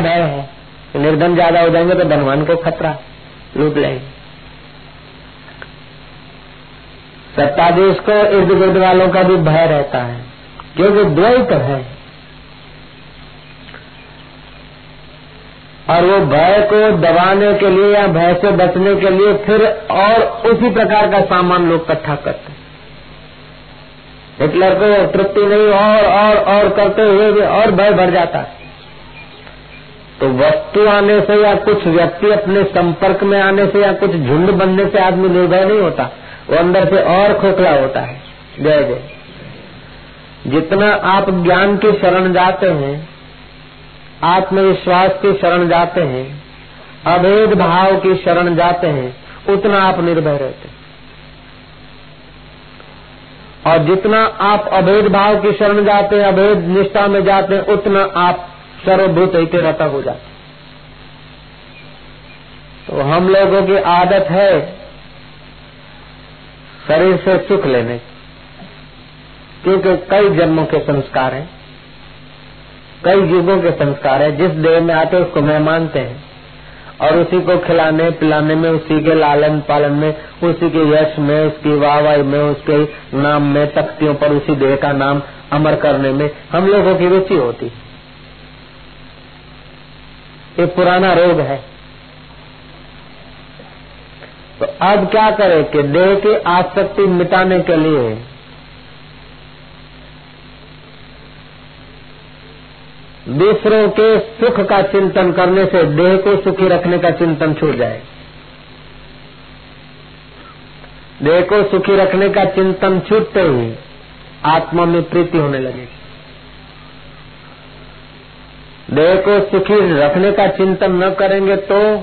भय है। निर्धन ज़्यादा हो जाएँगे तो धनवान को खतरा, लूट लेंगे। सत्ताधीश को इर्द गिर्द वालों का भी भय रहता है, क्योंकि द्वैत है और वो भय को दबाने के लिए या भय से बचने के लिए फिर और उसी प्रकार का सामान लोग इकट्ठा करते हिटलर को तृप्ति नहीं, और और और करते हुए भी और भय बढ़ जाता है। तो वस्तु आने से या कुछ व्यक्ति अपने संपर्क में आने से या कुछ झुंड बनने से आदमी निर्भय नहीं होता, वो अंदर से और खोखला होता है। जय जय। जितना आप ज्ञान की शरण जाते हैं, आत्मविश्वास की शरण जाते हैं, अभेद भाव की शरण जाते हैं, उतना आप निर्भय रहते हैं। और जितना आप अभेद भाव की शरण जाते हैं, अभेद निष्ठा में जाते हैं, उतना आप सर्वभूत ऐसे रहता हो जाते तो हम लोगों की आदत है शरीर से सुख लेने क्योंकि कई जन्मों के संस्कार हैं, कई युगों के संस्कार है, जिस देह में आते उसको मैं मानते हैं। और उसी को खिलाने पिलाने में, उसी के लालन पालन में, उसी के यश में, उसकी वाहवाही में, उसके नाम में, तख्तियों पर उसी देह का नाम अमर करने में हम लोगों की रुचि होती ये पुराना रोग है। तो अब क्या करें कि देह की आसक्ति मिटाने के लिए दूसरों के सुख का चिंतन करने से देह को सुखी रखने का चिंतन छूट जाए। देह को सुखी रखने का चिंतन छूटते ही आत्मा में प्रीति होने लगेगी। देह को सुखी रखने का चिंतन न करेंगे तो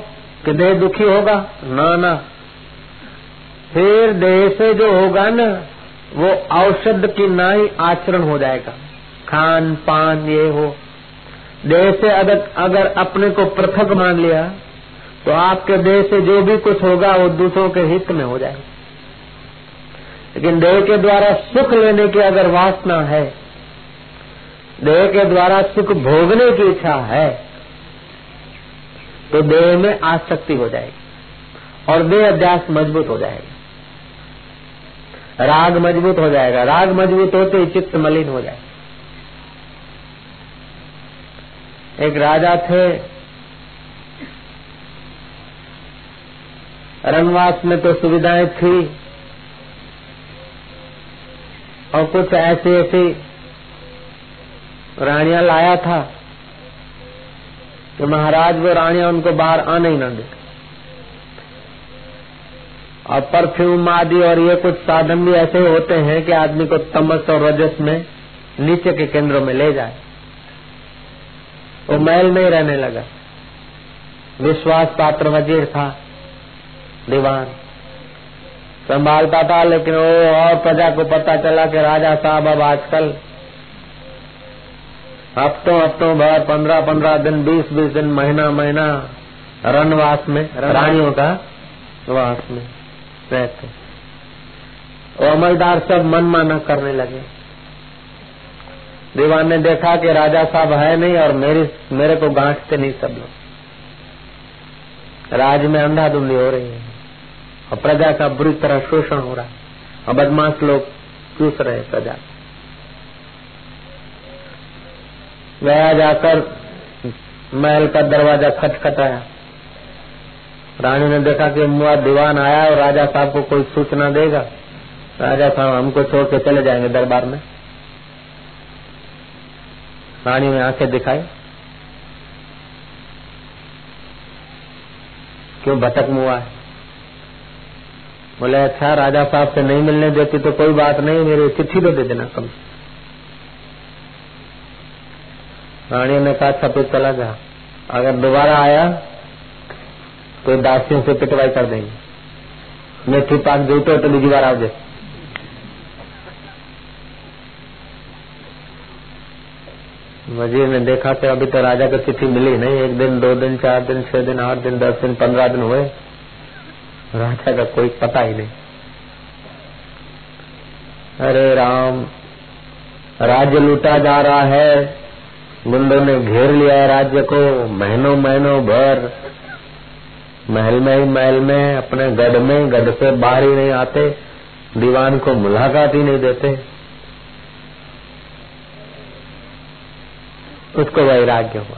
कि देह दुखी होगा? ना ना। फिर देह से जो होगा ना, वो औषध की ना ही आचरण हो जाएगा। खान, पान, ये हो। देह से अगर अगर अपने को पृथक मान लिया तो आपके देह से जो भी कुछ होगा, वो दूसरों के हित में हो जाएगा। लेकिन देह के द्वारा सुख लेने की अगर वासना है देह के द्वारा सुख भोगने की इच्छा है तो देह में आसक्ति हो जाएगी और देह अध्यास मज़बूत हो जाएगा। राग मज़बूत हो जाएगा। राग मज़बूत होते चित्त मलिन हो जाएगा। एक राजा थे रनवास में तो सुविधाएँ थी, और कुछ ऐसी ऐसी रानियाँ लाया था कि महाराज वो रानियाँ उनको बाहर आने ही न दे। और परफ्यूम आदि और ये कुछ साधन भी ऐसे होते हैं कि आदमी को तमस और रजस में नीचे के केंद्रों में ले जाए। वो मैल में ही रहने लगा। विश्वास पात्र वज़ीर था, दीवान। संभालता था, लेकिन वो और प्रजा को पता चला कि राजा साहब अब आजकल हफ्तों हफ्तों भर पंद्रह पंद्रह दिन बीस बीस दिन महीना महीना रनवास में रानियों का वास में रहते वो अमलदार सब मन माना करने लगे। दीवान ने देखा कि राजा साहब है नहीं और मेरी मेरे को गांठते नहीं सब लोग। राज में अंधाधुंधी हो रही है। और प्रजा का बुरी तरह शोषण हो रहा है। और बदमाश लोग चूस रहे प्रजा। गया जाकर महल का दरवाज़ा खटखटाया रानी ने देखा कि मुआ दीवान आया और राजा साहब को कोई सूचना देगा। राजा साहब हमको छोड़ के चले जाएँगे दरबार में। रानी ने आँखें दिखाई। क्यों भटक मुआ है? बोले अच्छा राजा साहब से नहीं मिलने देती तो कोई बात नहीं, मेरी चिट्ठी तो दे देना कम रानी ने कहा फिर चला जा अगर दोबारा आया तो दासियों से पिटवाई कर देंगे। मैं ठीक पाक जूतो तो बार आ जाए वज़ीर ने देखा कि अभी तो राजा को चिट्ठी मिली नहीं। एक दिन, दो दिन, चार दिन, छह दिन, आठ दिन, दस दिन, पंद्रह दिन हुए। राजा का कोई पता ही नहीं। अरे राम, राज्य लूटा जा रहा है। गुंडों ने घेर लिया है राज्य को, महीनों महीनों भर। महल में ही महल में, अपने गढ़ में, गढ़ से बाहर ही नहीं आते। दीवान को मुलाकात ही नहीं देते। उसको वैराग्य हुआ।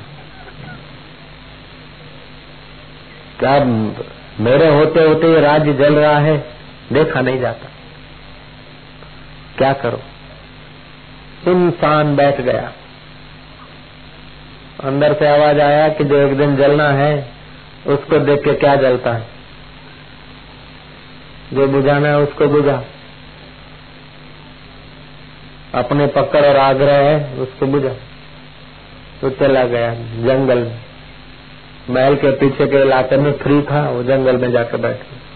क्या मेरे होते होते ये राज्य जल रहा है? देखा नहीं जाता। क्या करो? इंसान बैठ गया। अंदर से आवाज़ आया कि जो एक दिन जलना है, उसको देख के क्या जलता है? जो बुझाना है उसको बुझा। अपने पकड़ और आग्रह है, उसको बुझा। तो चला गया जंगल में। महल के पीछे के इलाके में फ्री था, वो जंगल में जाकर बैठे।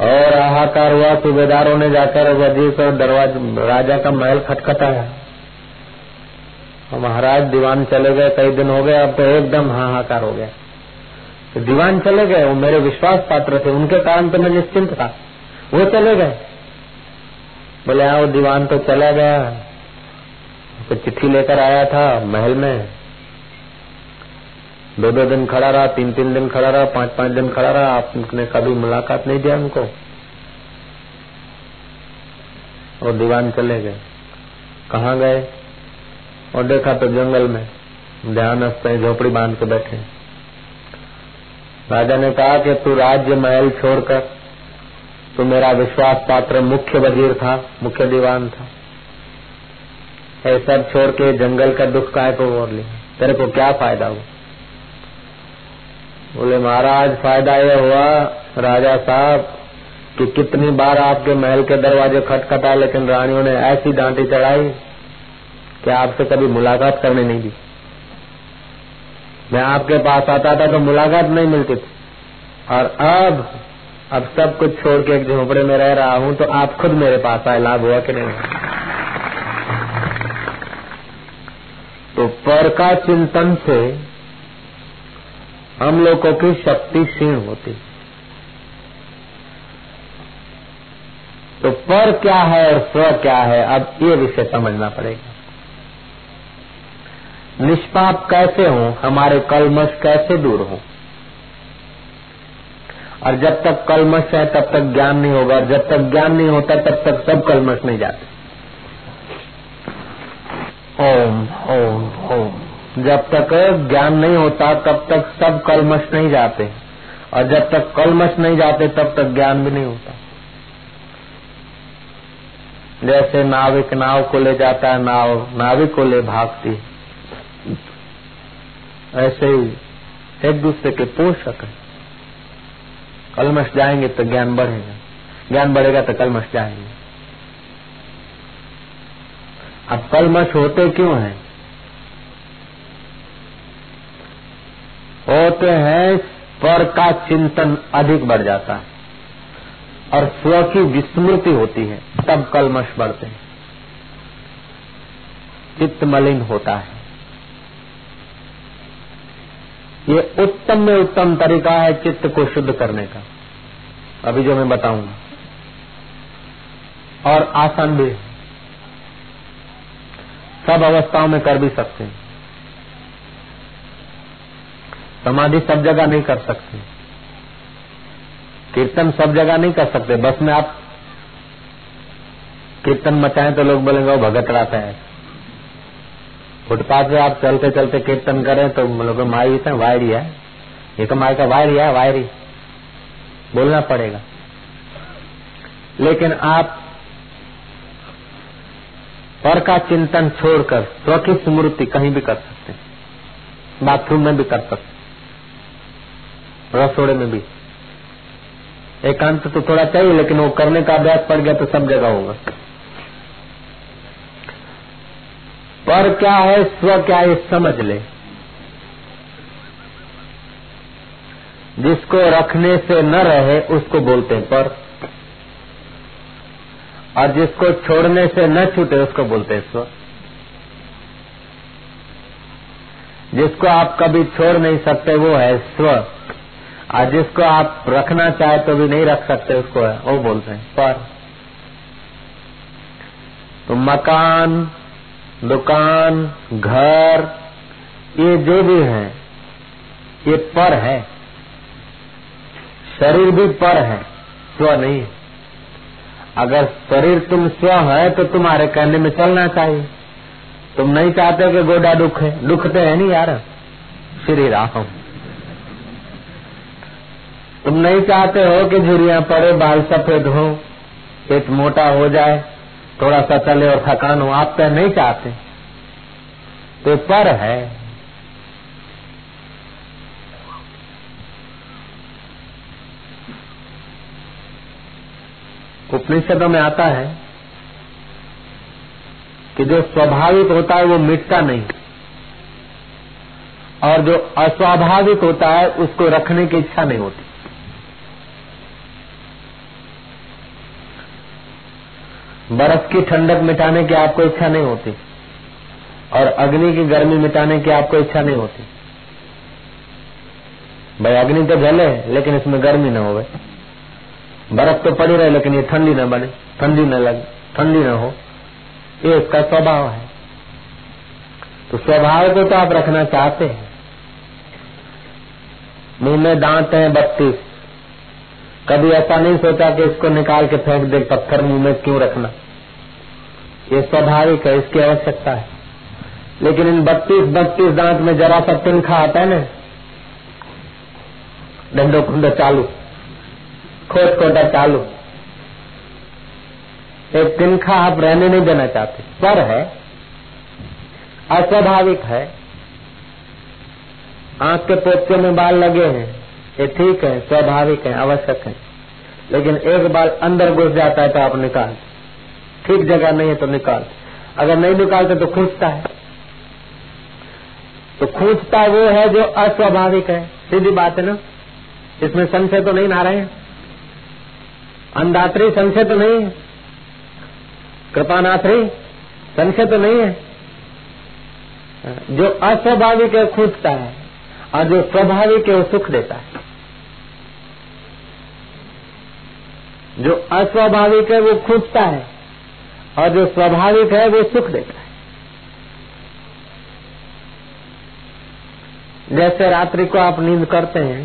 और हाहाकार हुआ, सूबेदारों ने जाकर वज़ीर को दरवाज़ा, राजा का महल खटखटाया। महाराज दीवान चले गए, कई दिन हो गए, अब तो एकदम हाहाकार हो गया। तो दीवान चले गए, वो मेरे विश्वास पात्र थे, उनके कारण तो मैं निश्चिंत था। वो चले गए। बोले हाँ वो दीवान तो चला गया। तो चिट्ठी लेकर आया था महल में। दो दो दिन खड़ा रहा तीन तीन दिन खड़ा रहा पाँच पाँच दिन खड़ा रहा, आपने कभी मुलाकात नहीं दिया उनको और दीवान चले गए। कहा गए? और देखा तो जंगल में ध्यान झोपड़ी बाँध के बैठे राजा ने कहा कि तू राज्य महल छोड़कर, तू मेरा विश्वास पात्र मुख्य वज़ीर था, मुख्य दीवान था। ये सब छोड़ के जंगल का दुख काय को और लिया? तेरे को क्या फ़ायदा हुआ? बोले, महाराज, फ़ायदा यह हुआ, राजा साहब, कि कितनी बार आपके महल के दरवाजे खटखटा, लेकिन रानियों ने ऐसी डांटी चढ़ाई कि आपसे कभी मुलाकात करने नहीं दी मैं आपके पास आता था तो मुलाकात नहीं मिलती थी। और अब अब सब कुछ छोड़ के एक झोपड़े में रह रहा हूँ तो आप खुद मेरे पास आए, लाभ हुआ कि नहीं? तो पर का चिंतन से हम लोगों की शक्ति क्षीण होती। तो पर क्या है और स्व क्या है, अब ये विषय समझना पड़ेगा। निष्पाप कैसे हो? हमारे कलमश कैसे दूर हो? और जब तक कलमश है, तब तक ज्ञान नहीं होगा। जब तक ज्ञान नहीं होता, तब तक सब कलमश नहीं जाते। ओम ओम ओम। जब तक ज्ञान नहीं होता, तब तक सब कलमश नहीं जाते। और जब तक कलमश नहीं जाते, तब तक ज्ञान भी नहीं होता। जैसे नाविक नाव को ले जाता है, नाव, नाविक को ले भागती ऐसे ही एक दूसरे के पोषक है। कलमश जाएँगे तो ज्ञान बढ़ेगा। ज्ञान बढ़ेगा तो कलमश जाएँगे। अब कलमश होते क्यों हैं? होते हैं पर का चिंतन अधिक बढ़ जाता है और स्व की विस्मृति होती है, तब कलमश बढ़ते हैं। चित्त मलिन होता है। ये उत्तम में उत्तम तरीका है चित्त को शुद्ध करने का। अभी जो मैं बताऊँगा। और आसान भी। सब अवस्थाओं में कर भी सकते हैं। समाधि सब जगह नहीं कर सकते। कीर्तन सब जगह नहीं कर सकते। बस में आप कीर्तन मचाएँ तो लोग बोलेंगे वो भगत रहता है। फुटपाथ पे आप चलते चलते कीर्तन करें तो लोग माई है वायरी है। ये तो माई का वायरी है, वायरी। बोलना पड़ेगा। लेकिन आप पर का चिंतन छोड़कर स्व की स्मृति कहीं भी कर सकते बाथरूम में भी कर सकते रसोड़े में भी। एकांत तो थोड़ा चाहिए, लेकिन वो करने का अभ्यास पड़ गया तो सब जगह होगा। पर क्या है, स्व क्या है, समझ ले। जिसको रखने से न रहे, उसको बोलते हैं पर। और जिसको छोड़ने से न छूटे, उसको बोलते हैं स्व। जिसको आप कभी छोड़ नहीं सकते, वो है स्व। और जिसको आप रखना चाहे तो भी नहीं रख सकते, उसको है, वो बोलते हैं पर। तो मकान दुकान, घर, ये जो भी है, ये पर है। शरीर भी पर है, स्व नहीं। है अगर शरीर तुम स्व है तो तुम्हारे कहने में चलना चाहिए। तुम नहीं चाहते कि गोडा दुख है, दुखते है नहीं यार। श्री राम। तुम नहीं चाहते हो कि झुरिया पड़े, बाल सफ़ेद हो, पेट मोटा हो जाए। थोड़ा सा चले और थकान हो, आप तो नहीं चाहते। तो पर है। उपनिषदों में आता है कि जो स्वाभाविक होता है, वो मिटता नहीं। और जो अस्वाभाविक होता है, उसको रखने की इच्छा नहीं होती। बर्फ़ की ठंडक मिटाने की आपको इच्छा नहीं होती। और अग्नि की गर्मी मिटाने की आपको इच्छा नहीं होती। भाई, अग्नि तो जले, लेकिन इसमें गर्मी न हो बर्फ़ तो पड़ी रहे, लेकिन ये ठंडी न बने, ठंडी न लगे, ठंडी न हो। ये इसका स्वभाव है। तो स्वभाव को तो आप रखना चाहते हैं। मुँह में दांत है बत्तीस। कभी ऐसा नहीं सोचा कि इसको निकाल के फेंक दे, पत्थर मुँह में क्यों रखना? ये स्वाभाविक है, इसकी आवश्यकता है। लेकिन इन बत्तीस बत्तीस दांत में जरा सा तिनखा आता है ना डंडो खुंडो चालू खोट कोटा चालू। एक तिनखा आप रहने नहीं देना चाहते। पर है, अस्वाभाविक है, आँख के पोपचे में बाल लगे हैं। ये ठीक है, स्वाभाविक है, आवश्यक है। लेकिन एक बार अंदर घुस जाता है तो आप निकाल। ठीक जगह नहीं है तो निकाल। अगर नहीं निकालते तो खूंचता है। तो खूंचता वो है जो अस्वाभाविक है। सीधी बात है ना? इसमें संशय तो नहीं ना रहे अंधात्री संशय तो नहीं है। कृपानाथरी संशय तो नहीं है। जो अस्वाभाविक है खूंचता है। और जो स्वाभाविक है, वो सुख देता है। जो अस्वाभाविक है वो खूंचता है और जो स्वाभाविक है वो सुख देता है जैसे रात्रि को आप नींद करते हैं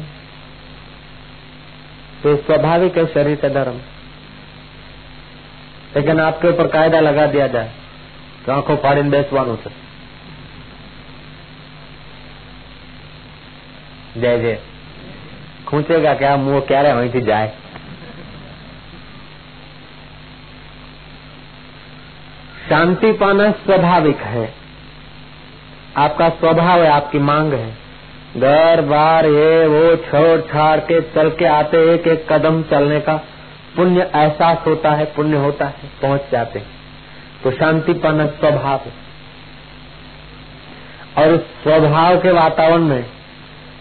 तो स्वाभाविक है शरीर का धर्म लेकिन आपके ऊपर कायदा लगा दिया जाए तो आंखों फाड़ी બેસવાનું છે जय जय खूंचेगा क्या मुंह क्यारे वहीं थी जाए शांति पाना स्वाभाविक है। आपका स्वभाव है, आपकी मांग है। घर बार ये वो छोड़ छाड़ के चल के आते एक एक कदम चलने का पुण्य एहसास होता है, पुण्य होता है, पहुँच जाते हैं। तो शांतिपन स्वभाव है। और स्वभाव के वातावरण में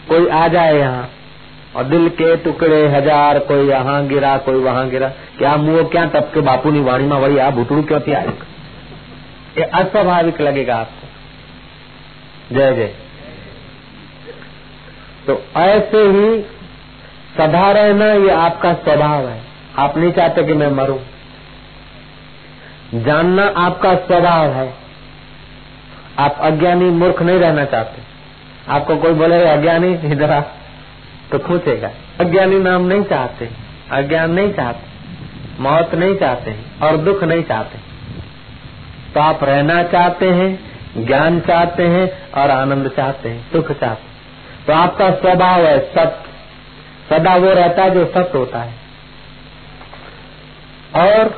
कोई आ जाए यहाँ, और दिल के टुकड़े हज़ार, कोई यहाँ गिरा, कोई वहाँ गिरा, क्या मुँह क्या तब के बापू में वही आ भूतड़ू क्यों थी आए? ये अस्वाभाविक लगेगा आपको। जय जय। तो ऐसे ही सदा रहना ये आपका स्वभाव है। आप नहीं चाहते कि मैं मरूं। जानना आपका स्वभाव है। आप अज्ञानी मूर्ख नहीं रहना चाहते। आपको कोई बोले अज्ञानी, इधर तो पूछेगा, अज्ञानी नाम नहीं चाहते, अज्ञान नहीं चाहते, मौत नहीं चाहते और दुख नहीं चाहते। तो आप रहना चाहते हैं, ज्ञान चाहते हैं और आनंद चाहते हैं सुख चाहते हैं। तो आपका स्वभाव है सत्य सदा वो रहता है जो सत्य होता है। और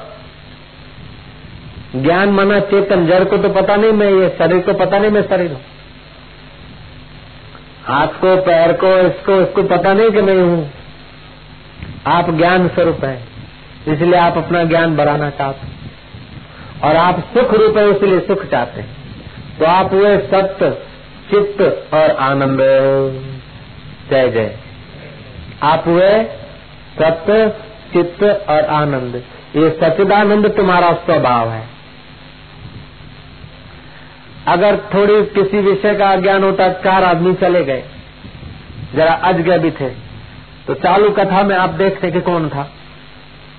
ज्ञान माना चेतन, जड़ को तो पता नहीं, मैं ये शरीर को पता नहीं, मैं शरीर हूँ। हाथ को, पैर को, इसको इसको पता नहीं कि मैं हूँ। आप ज्ञान स्वरूप है, इसलिए आप अपना ज्ञान बढ़ाना चाहते और आप सुख रूप है इसलिए सुख चाहते हैं। तो आप हुए सत्य चित्त और आनंद। जय जय। आप हुए सत्य चित्त और आनंद। ये सचिदानंद तुम्हारा स्वभाव है। अगर थोड़ी किसी विषय का ज्ञान होता, चार आदमी चले गए। जरा अजगय भी थे तो चालू कथा में आप देखते कि कौन था।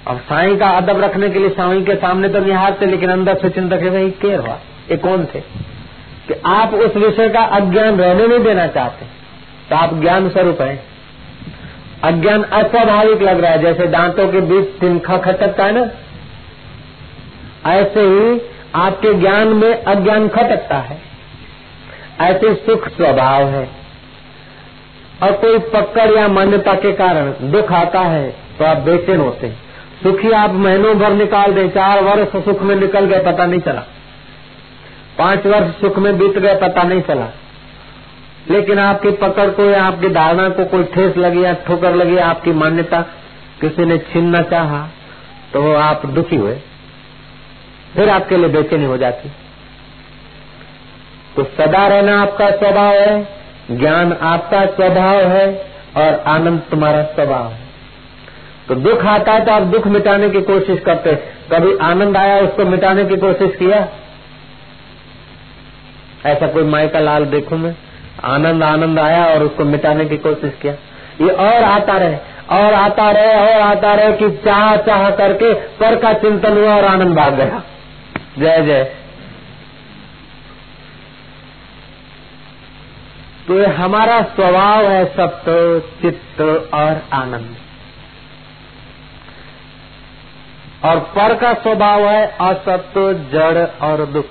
और साई का अदब रखने के लिए साई के सामने तो निहारते लेकिन अंदर से चिंतक है वही केर हुआ ये कौन थे? कि आप उस विषय का अज्ञान रहने नहीं देना चाहते तो आप ज्ञान स्वरूप है। अज्ञान अस्वाभाविक लग रहा है, जैसे दांतों के बीच तिनखा खटकता है ना? ऐसे ही आपके ज्ञान में अज्ञान खटकता है। ऐसे सुख स्वभाव है। और कोई पकड़ या मान्यता के कारण दुख आता है तो आप बेचैन होते हैं। सुखी आप महीनों भर निकाल दें, चार वर्ष सुख में निकल गए, पता नहीं चला। पाँच वर्ष सुख में बीत गए, पता नहीं चला। लेकिन आपकी पकड़ को या आपकी धारणा को कोई ठेस लगी या ठोकर लगी, आपकी मान्यता, किसी ने छीनना चाहा तो आप दुखी हुए। फिर आपके लिए बेचैनी हो जाती। तो सदा रहना आपका स्वभाव है, ज्ञान आपका स्वभाव है, और आनंद तुम्हारा स्वभाव है। तो दुख आता है तो आप दुख मिटाने की कोशिश करते कभी आनंद आया, उसको मिटाने की कोशिश किया? ऐसा कोई माई का लाल देखू मैं? आनंद आनंद आया और उसको मिटाने की कोशिश किया। ये और आता रहे, और आता रहे, और आता रहे कि चाह चाह करके पर का चिंतन हुआ और आनंद भाग गया। जय जय। तो ये हमारा स्वभाव है सत्य चित्त और आनंद। और पर का स्वभाव है असत्य जड़ और दुख।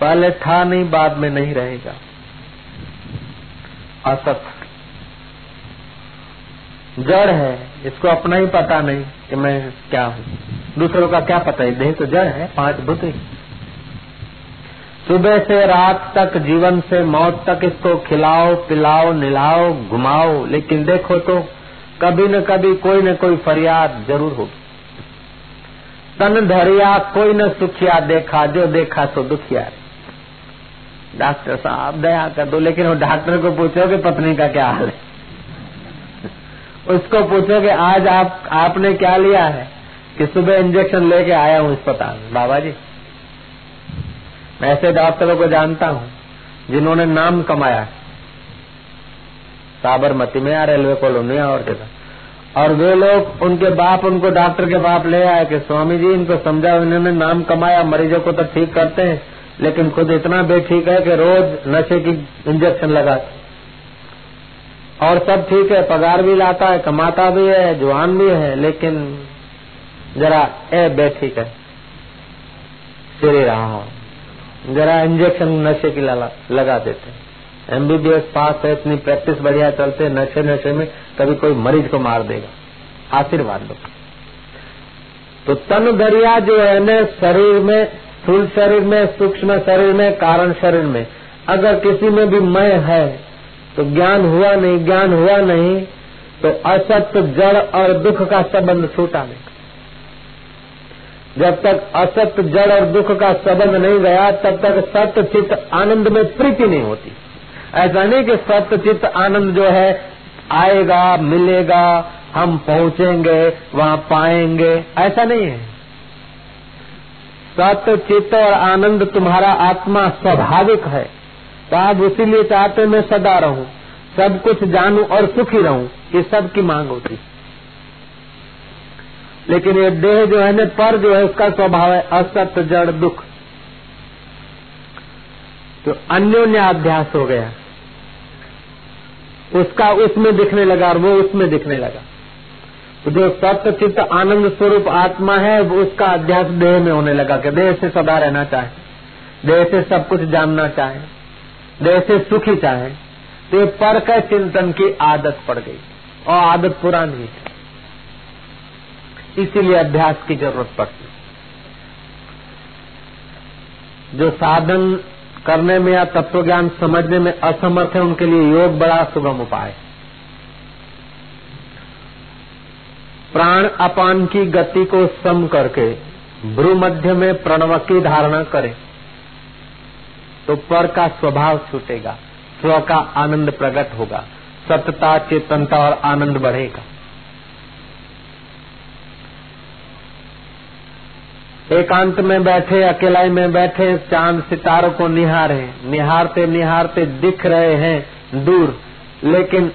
पहले था नहीं, बाद में नहीं रहेगा। असत। जड़ है, इसको अपना ही पता नहीं कि मैं क्या हूँ। दूसरों का क्या पता है? देह तो जड़ है, पाँच बुद्ध सुबह से रात तक, जीवन से मौत तक इसको खिलाओ, पिलाओ, निलाओ, घुमाओ। लेकिन देखो तो कभी न कभी कोई न कोई फरियाद ज़रूर होगी। तन धरिया, कोई न सुखिया देखा, जो देखा तो दुखिया डॉक्टर साहब, दया कर दो, लेकिन वो डॉक्टर को पूछो कि पत्नी का क्या हाल है? उसको पूछो कि आज आप, आपने क्या लिया है? कि सुबह इंजेक्शन लेके आया हूँ अस्पताल बाबा जी मैं ऐसे डॉक्टरों को जानता हूँ, जिन्होंने नाम कमाया साबरमती में या रेलवे कॉलोनी और जगह। और वे लोग, उनके बाप उनको डॉक्टर के बाप ले आए कि स्वामी जी, इनको समझा इन्होंने नाम कमाया, मरीजों को तो ठीक करते हैं, लेकिन खुद इतना बेठीक है कि रोज नशे की इंजेक्शन लगाते और सब ठीक है, पगार भी लाता है, कमाता भी है, जवान भी है, लेकिन जरा ए बेठीक है। श्री राम जरा इंजेक्शन नशे की लगा देते एमबीबीएस पास है, इतनी प्रैक्टिस बढ़िया चलते नशे नशे में, कभी कोई मरीज़ को मार देगा। आशीर्वाद दो तो तन दरिया जो है न, शरीर में स्थूल शरीर में, सूक्ष्म शरीर में, कारण शरीर में, अगर किसी में भी मय है तो ज्ञान हुआ नहीं, ज्ञान हुआ नहीं तो असत्य जड़ और दुख का संबंध छूटा नहीं। जब तक असत्य जड़ और दुख का संबंध नहीं गया, तब तक सत्य चित्त आनंद में प्रीति नहीं होती। ऐसा नहीं कि सत्य चित्त आनंद जो है आएगा, मिलेगा, हम पहुँचेंगे, वहाँ पाएँगे। ऐसा नहीं है। सत्य चित्त और आनंद तुम्हारा आत्मा स्वाभाविक है। तो आप उसीलिए चाहते मैं सदा रहूँ, सब कुछ जानू और सुखी रहूँ, ये सब की मांग होती लेकिन ये देह जो है न, पर जो है उसका स्वभाव है असत्य, जड़, दुख। अन्योन्य अभ्यास हो गया। उसका उसमें दिखने लगा और वो उसमें दिखने लगा। तो जो सत्य चित्त आनंद स्वरूप आत्मा है, वो उसका अध्यास देह में होने लगा कि देह से सदा रहना चाहे, देह से सब कुछ जानना चाहे, देह से सुखी चाहे तो पर का चिंतन की आदत पड़ गई। और आदत पुरानी है। इसीलिए अभ्यास की ज़रूरत पड़ती। जो साधन करने में या तत्व ज्ञान समझने में असमर्थ है, उनके लिए योग बड़ा सुगम उपाय। प्राण अपान की गति को सम करके भ्रू मध्य में प्रणव की धारणा करें। तो पर का स्वभाव छूटेगा, स्व का आनंद प्रकट होगा सत्यता चेतनता और आनंद बढ़ेगा। एकांत में बैठे, अकेलाई में बैठे, चाँद सितारों को निहारे निहारते निहारते दिख रहे हैं दूर, लेकिन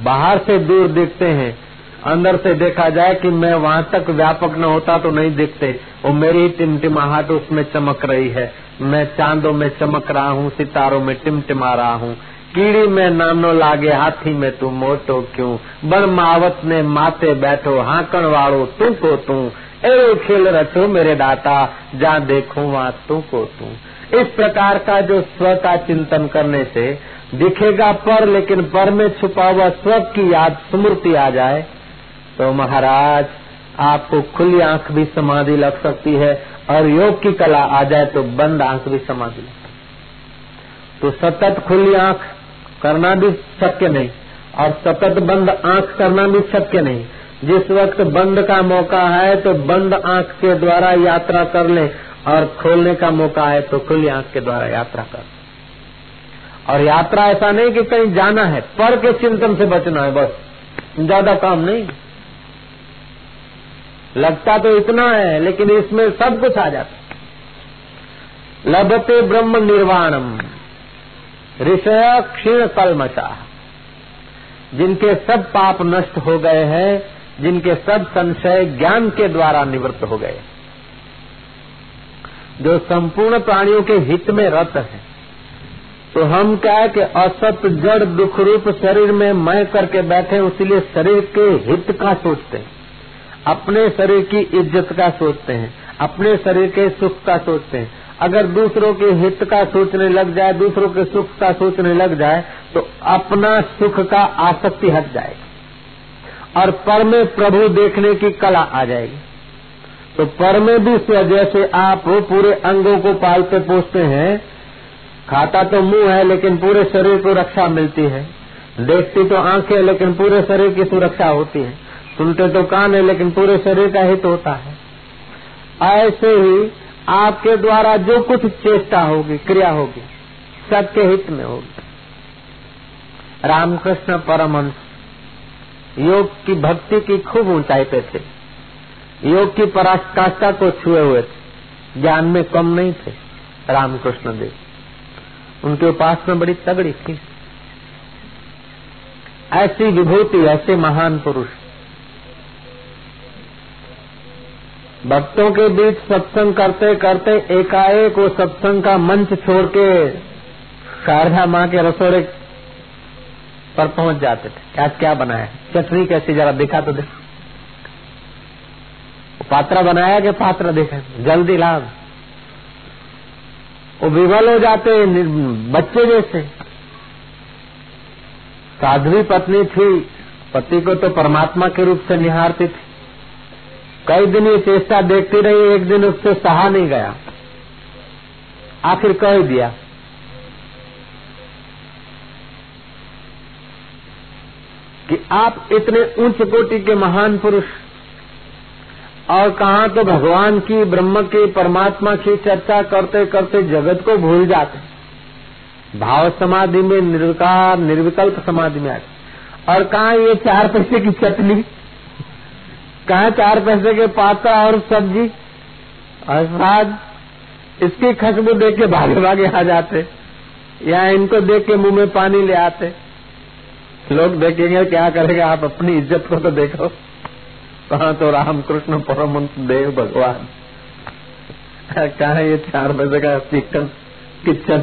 बाहर से दूर दिखते हैं। अंदर से देखा जाए कि मैं वहाँ तक व्यापक न होता तो नहीं दिखते। वो मेरी टिमटिमाहट उसमें चमक रही है। मैं चांदों में चमक रहा हूँ, सितारों में टिमटिमा रहा हूँ। कीड़ी में नानो लागे, हाथी में तू मोटो क्यों? बन मावत ने माते बैठो, हाकण वालो तू को तू एरो खेल रचो मेरे दाता, जहाँ देखो वहाँ तू को तू। इस प्रकार का जो स्व का चिंतन करने से दिखेगा पर, लेकिन पर में छुपा हुआ स्व की याद स्मृति आ जाए तो महाराज, आपको खुली आँख भी समाधि लग सकती है, और योग की कला आ जाए तो बंद आँख भी समाधि लग तो सतत खुली आँख करना भी शक्य नहीं, और सतत बंद आँख करना भी शक्य नहीं। जिस वक्त बंद का मौका है तो बंद आँख के द्वारा यात्रा कर ले, और खोलने का मौका है तो खुली आँख के द्वारा यात्रा कर और यात्रा ऐसा नहीं कि कहीं जाना है पर के चिंतन से बचना है, बस। ज़्यादा काम नहीं। लगता तो इतना है, लेकिन इसमें सब कुछ आ जाता लभते ब्रह्म निर्वाणम, ऋषय क्षीण कलमचा जिनके सब पाप नष्ट हो गए हैं जिनके सब संशय ज्ञान के द्वारा निवृत्त हो गए। जो संपूर्ण प्राणियों के हित में रत है तो हम क्या है कि असत, जड़, दुख रूप शरीर में मैं करके बैठे इसीलिए शरीर के हित का सोचते हैं। अपने शरीर की इज़्ज़त का सोचते हैं, अपने शरीर के सुख का सोचते हैं। अगर दूसरों के हित का सोचने लग जाए, दूसरों के सुख का सोचने लग जाए तो अपना सुख का आसक्ति हट जाएगी। और पर में प्रभु देखने की कला आ जाएगी। तो पर में भी जैसे आप पूरे अंगों को पालते पोसते हैं, खाता तो मुँह है, लेकिन पूरे शरीर को रक्षा मिलती है। देखती तो आँखें लेकिन पूरे शरीर की सुरक्षा होती है। सुनते तो कान है, लेकिन पूरे शरीर का हित होता है। ऐसे ही आपके द्वारा जो कुछ चेष्टा होगी, क्रिया होगी, सबके हित में होगी। रामकृष्ण परमहंस। योग की भक्ति की खूब ऊंचाई पे थे। योग की पराकाष्ठा को छुए हुए थे। ज्ञान में कम नहीं थे, रामकृष्ण देव। उनके उपासना बड़ी तगड़ी थी। ऐसी विभूति, ऐसे महान पुरुष। भक्तों के बीच सत्संग करते करते एकाएक वो सत्संग का मंच छोड़ के शारदा माँ के रसोड़े पर पहुँच जाते थे। आज क्या बनाया? चटनी कैसी, जरा दिखा तो देखो पात्रा बनाया कि पात्र देखा? जल्दी लाभ वो विवल हो जाते बच्चे जैसे। साध्वी पत्नी थी, पति को तो परमात्मा के रूप से निहारती थी। कई दिन ये चेष्टा देखती रही, एक दिन उससे सहा नहीं गया। आखिर कह दिया कि आप इतने उच्च कोटि के महान पुरुष। और कहा तो भगवान की, ब्रह्म की, परमात्मा की चर्चा करते करते जगत को भूल जाते। भाव समाधि में निर्विकार निर्विकल्प समाधि में आते। और कहा ये चार पैसे की चटनी? कहा चार पैसे के पाता और सब्ज़ी? और इसकी खुशबू देख के भागे भागे आ जाते। या इनको देख के मुँह में पानी ले आते। लोग देखेंगे क्या करेगा, आप अपनी इज़्ज़त को तो देखो। कहा तो राम कृष्ण परम देव भगवान। कहा ये चार पैसे का चिकन किचन।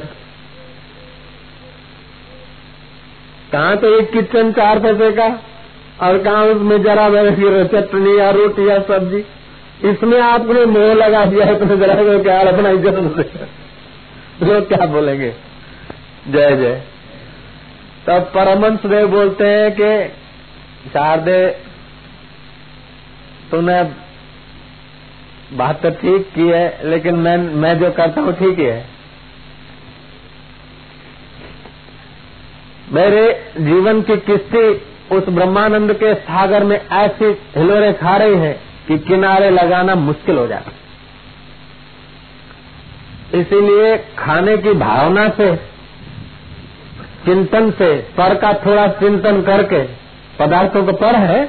कहा तो एक किचन चार पैसे का? और कहा उसमें जरा मेरे चटनी या रोटी या सब्ज़ी? इसमें आपने मोह लगा दिया है तो जरा क्या अपना इज़्ज़त लोग क्या बोलेंगे? जय जय। तब परमंश देव बोलते हैं कि, शारदे, तूने बात तो ठीक की है, लेकिन मैं मैं जो करता हूँ ठीक ही है। मेरे जीवन की किस्ती उस ब्रह्मानंद के सागर में ऐसी हिलोरे खा रही है कि किनारे लगाना मुश्किल हो जाता। इसीलिए खाने की भावना से चिंतन से, पर का थोड़ा चिंतन करके, पदार्थों को पर है,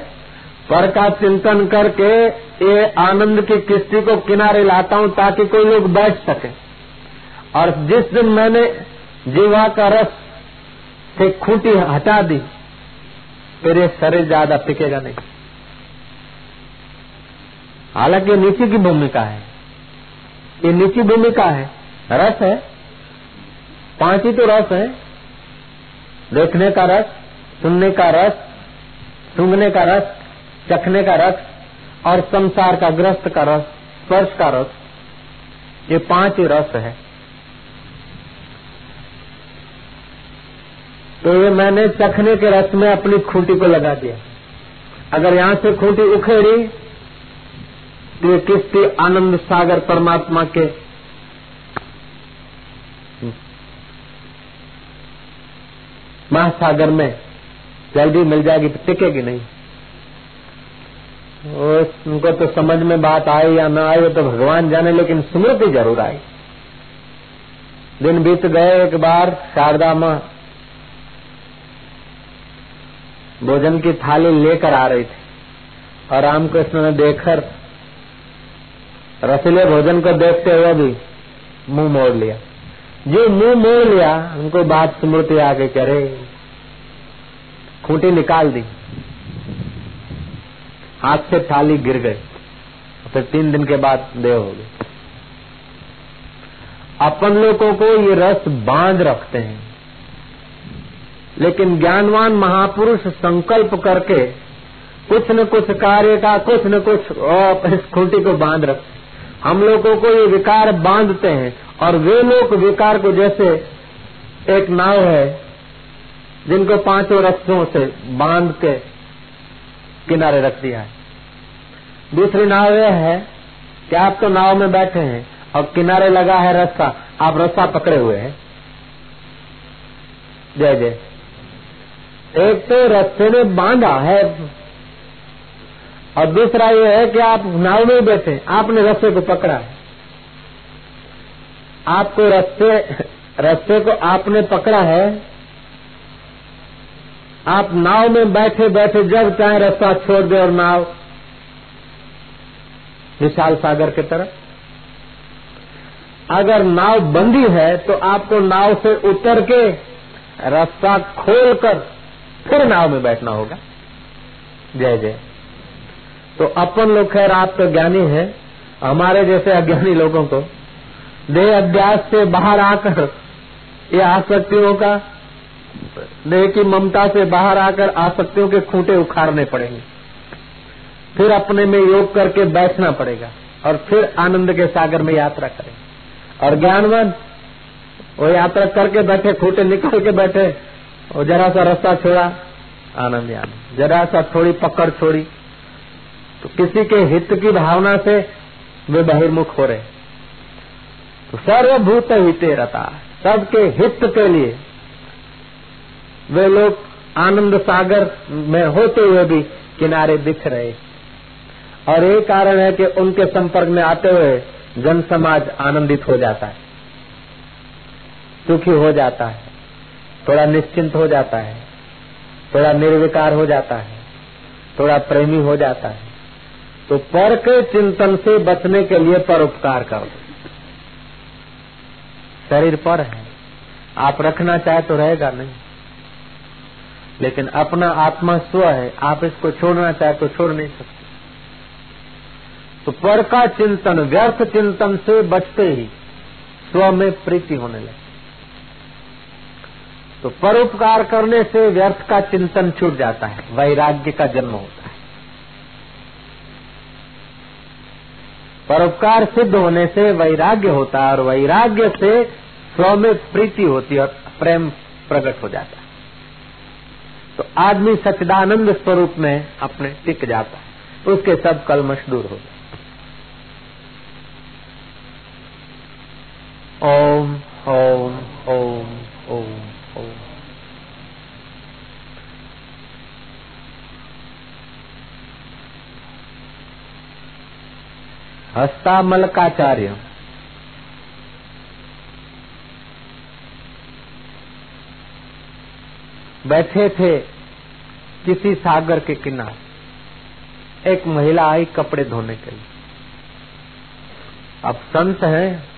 पर का चिंतन करके ये आनंद की किस्ती को किनारे लाता हूँ ताकि कोई लोग बैठ सके। और जिस दिन मैंने जीवा का रस से खूंटी हटा दी, फिर ये शरीर ज़्यादा टिकेगा नहीं। हालाँकि नीचे की भूमिका है। ये नीची भूमिका है। रस है। पाँच ही तो रस है। देखने का रस, सुनने का रस, सूंघने का रस, चखने का रस और संसार का ग्रस्त का रस, स्पर्श का रस, ये पाँच रस है। तो ये मैंने चखने के रस में अपनी खूंटी को लगा दिया। अगर यहाँ से खूंटी उखेड़ी तो ये किसकी आनंद सागर परमात्मा के महासागर में जल्दी मिल जाएगी तो टिकेगी नहीं। उनको तो समझ में बात आई या ना आई तो भगवान जाने, लेकिन स्मृति ज़रूर आई। दिन बीत गए, एक बार शारदा माँ भोजन की थाली लेकर आ रही थी, और रामकृष्ण ने देखकर रसीले भोजन को देखते हुए भी मुँह मोड़ लिया। जो मुँह मोड़ लिया, उनको बात स्मृति आ गई करे। खूंटी निकाल दी। हाथ से थाली गिर गई। फिर तीन दिन के बाद देव हो गई। अपन लोगों को ये रस बाँध रखते हैं। लेकिन ज्ञानवान महापुरुष संकल्प करके कुछ न कुछ कार्य का, कुछ न कुछ इस खूंटी को बाँध रखते हम लोगों को ये विकार बांधते हैं। और वे लोग विकार को जैसे एक नाव है, जिनको पाँचों रस्सों से बाँध के किनारे रख दिया है। दूसरी नाव यह है कि आप तो नाव में बैठे हैं और किनारे लगा है रस्सा आप रस्सा पकड़े हुए हैं। जय जय। एक तो रस्से में बांधा है और दूसरा ये है कि आप नाव में बैठे आपने रस्से को पकड़ा है। आपको रस्ते रस्ते को आपने पकड़ा है। आप नाव में बैठे बैठे जब चाहे रास्ता छोड़ दे और नाव। विशाल सागर की तरफ़ अगर नाव बंदी है तो आपको नाव से उतर के रास्ता खोलकर फिर नाव में बैठना होगा। जय जय। तो अपन लोग खैर आप तो ज्ञानी है। हमारे जैसे अज्ञानी लोगों को देह अभ्यास से बाहर आकर, ये आसक्तियों का, देह की ममता से बाहर आकर आसक्तियों के खूंटे उखाड़ने पड़ेंगे। फिर अपने में योग करके बैठना पड़ेगा और फिर आनंद के सागर में यात्रा करेंगे। और ज्ञानवान, वो यात्रा करके बैठे, खूटे निकल के बैठे और जरा सा रास्ता छोड़ा, आनंद आनंद जरा सा थोड़ी पकड़ छोड़ी तो किसी के हित की भावना से वे बहिर्मुख हो रहे। तो सर्वभूत हिते रहता सबके हित के लिए। वे लोग आनंद सागर में होते हुए भी किनारे दिख रहे। और एक कारण है कि उनके संपर्क में आते हुए जन समाज आनंदित हो जाता है। सुखी हो जाता है। थोड़ा निश्चिंत हो जाता है। थोड़ा निर्विकार हो जाता है। थोड़ा प्रेमी हो जाता है। तो पर के चिंतन से बचने के लिए परोपकार कर शरीर पर है। आप रखना चाहे तो रहेगा नहीं। लेकिन अपना आत्मा स्व है, आप इसको छोड़ना चाहे तो छोड़ नहीं सकते। तो पर का चिंतन, व्यर्थ चिंतन से बचते ही स्व में प्रीति होने लगे। तो परोपकार करने से व्यर्थ का चिंतन छूट जाता है, वैराग्य का जन्म होता है। परोपकार सिद्ध होने से वैराग्य होता है और वैराग्य से स्व में प्रीति होती है और प्रेम प्रकट हो जाता है। तो आदमी सचिदानंद स्वरूप में अपने टिक जाता है। उसके सब कलमश दूर हो जाए हस्तामलकाचार्य बैठे थे किसी सागर के किनारे। एक महिला आई कपड़े धोने के लिए। अब संत है